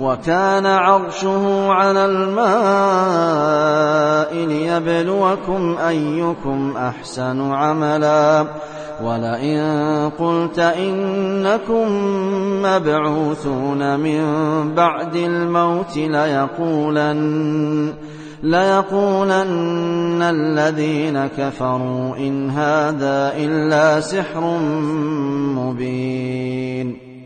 وكان عرشه على الماء ليبلوكم أيكم أحسن عملا. ولئن قلت إنكم مبعوثون من بعد الموت ليقولن ليقولن الذين كفروا إن هذا إلا سحر مبين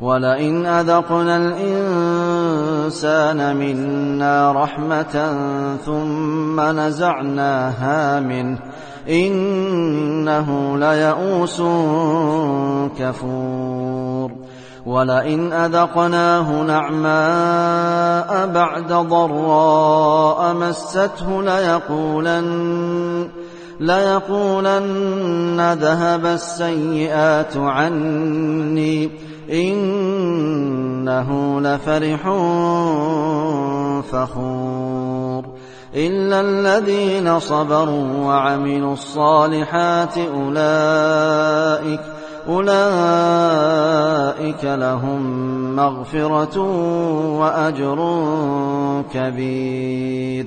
ولئن أذقنا الإنسان منا رحمة ثم نزعناها منه إنه ليئوس كفور ولئن أذقناه نعماء بعد ضراء مسته ليقولن ليقولن ذهب السيئات عني إنه لفرح فخور. إلا الذين صبروا وعملوا الصالحات أولئك أولئك لهم مغفرة وأجر كبير.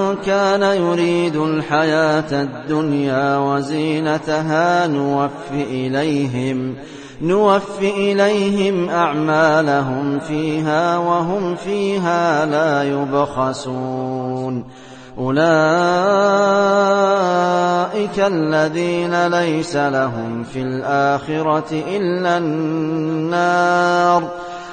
كان يريد الحياة الدنيا وزينتها نوف إليهم نوف إليهم أعمالهم فيها وهم فيها لا يبخسون. أولئك الذين ليس لهم في الآخرة إلا النار.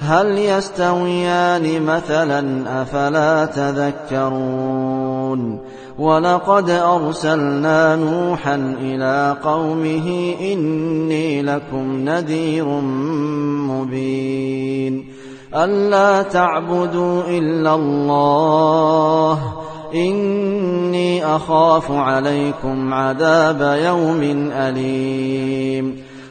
هل يستويان مثلا أفلا تذكرون؟ ولقد أرسلنا نوحا إلى قومه إني لكم نذير مبين. ألا تعبدوا إلا الله إني أخاف عليكم عذاب يوم أليم.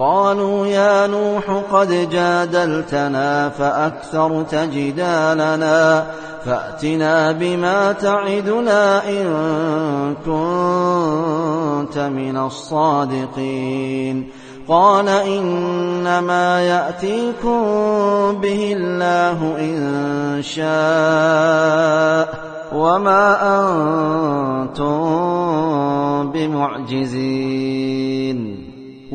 قالوا يا نوح قد جادلتنا فأكثرت جدالنا فأتنا بما تعدنا إن كنت من الصادقين. قال إنما يأتيكم به الله إن شاء وما أنتم بمعجزين.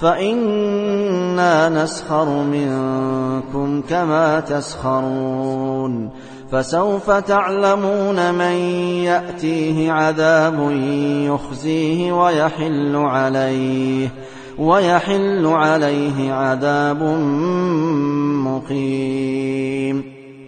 فإنا نسخر منكم كما تسخرون فسوف تعلمون من يأتيه عذاب يخزيه ويحل عليه ويحل عليه عذاب مقيم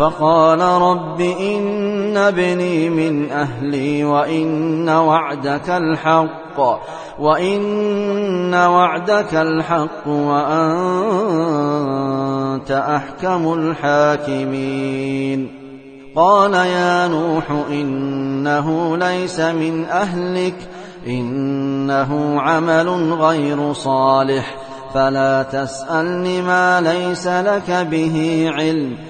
فقال رب إن ابني من أهلي وإن وعدك الحق وإن وعدك الحق وأنت أحكم الحاكمين. قال يا نوح إنه ليس من أهلك إنه عمل غير صالح فلا تسألن ما ليس لك به علم.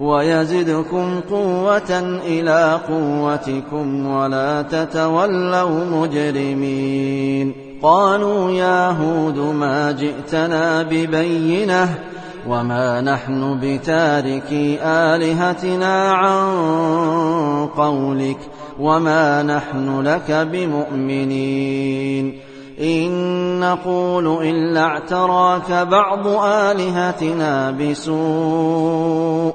ويزدكم قوة إلى قوتكم ولا تتولوا مجرمين. قالوا يا هود ما جئتنا ببينة وما نحن بتاركي آلهتنا عن قولك وما نحن لك بمؤمنين. إن نقول إلا اعتراك بعض آلهتنا بسوء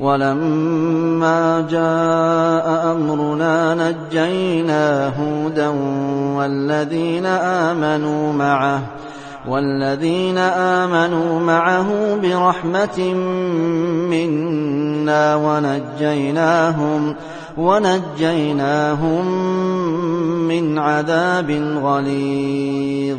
ولما جاء أمرنا نجينا هودا والذين آمنوا معه والذين آمنوا معه برحمة منا ونجيناهم ونجيناهم من عذاب غليظ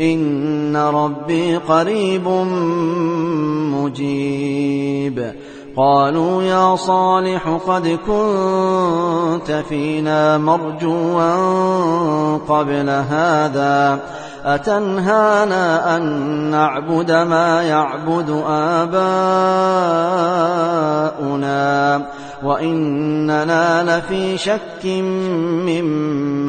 إن ربي قريب مجيب. قالوا يا صالح قد كنت فينا مرجوا قبل هذا. أتنهانا أن نعبد ما يعبد آباؤنا؟ وإننا لفي شك مما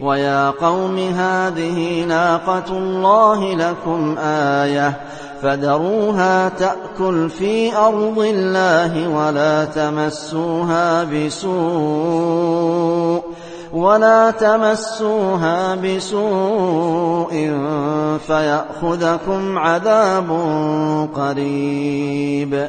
ويا قوم هذه ناقة الله لكم آية فذروها تأكل في أرض الله ولا تمسوها بسوء ولا تمسوها بسوء فيأخذكم عذاب قريب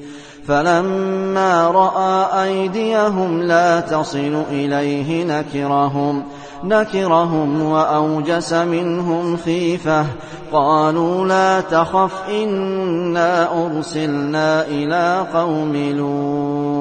فلما رأى أيديهم لا تصل إليه نكرهم نكرهم وأوجس منهم خيفة. قالوا لا تخف إنا أرسلنا إلى قوم لوط.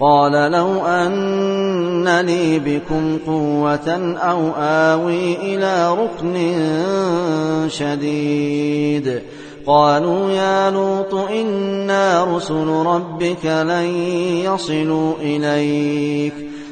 قال لو أن لي بكم قوة أو آوي إلى ركن شديد. قالوا يا لوط إنا رسل ربك لن يصلوا إليك.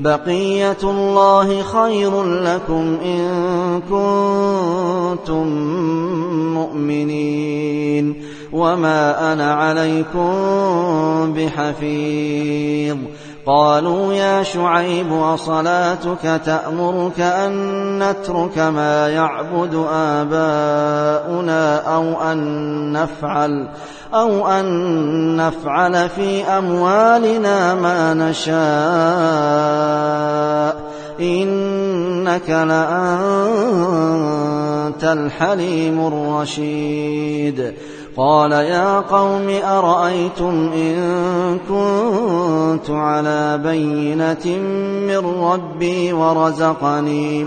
بقية الله خير لكم إن كنتم مؤمنين وما أنا عليكم بحفيظ قالوا يا شعيب وصلاتك تأمرك أن نترك ما يعبد آباؤنا أو أن نفعل أو أن نفعل في أموالنا ما نشاء. إنك لأنت الحليم الرشيد. قال يا قوم أرأيتم إن كنت على بينة من ربي ورزقني ورزقني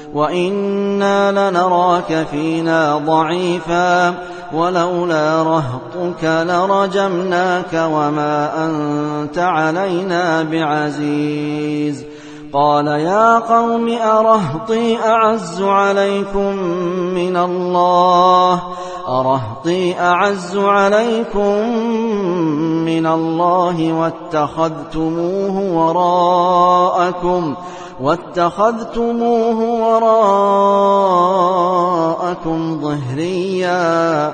وإنا لنراك فينا ضعيفا ولولا رهطك لرجمناك وما أنت علينا بعزيز قال يا قوم أرهطي أعز عليكم من الله أرهطي أعز عليكم من الله واتخذتموه وراءكم واتخذتموه وراءكم ظهريا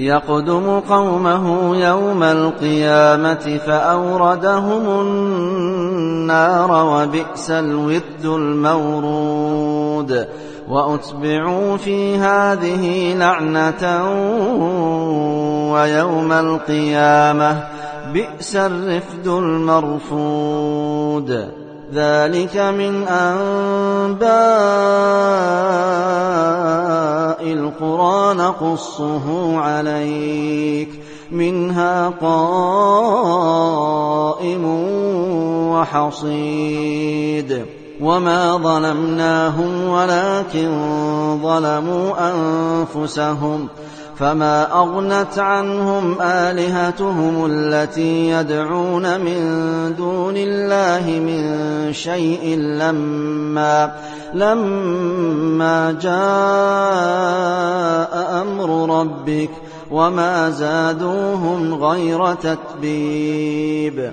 يقدم قومه يوم القيامة فأوردهم النار وبئس الورد المورود وأتبعوا في هذه لعنة ويوم القيامة بئس الرفد المرفود ذلك من أنباء القرى نقصه عليك منها قائم وحصيد وما ظلمناهم ولكن ظلموا أنفسهم فما أغنت عنهم آلهتهم التي يدعون من دون الله من شيء لما لما جاء أمر ربك وما زادوهم غير تتبيب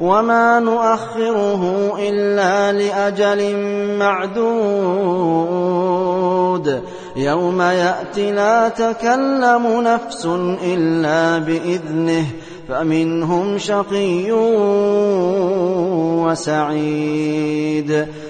وما نؤخره إلا لأجل معدود يوم يأتي لا تكلم نفس إلا بإذنه فمنهم شقي وسعيد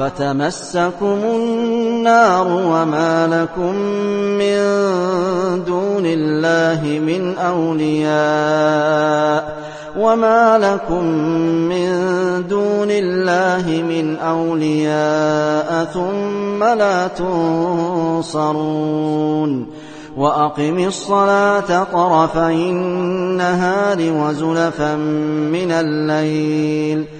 فتمسكم النار وما لكم من دون الله من أولياء وما لكم من دون الله من أولياء ثم لا تنصرون وأقم الصلاة طرفي النهار وزلفا من الليل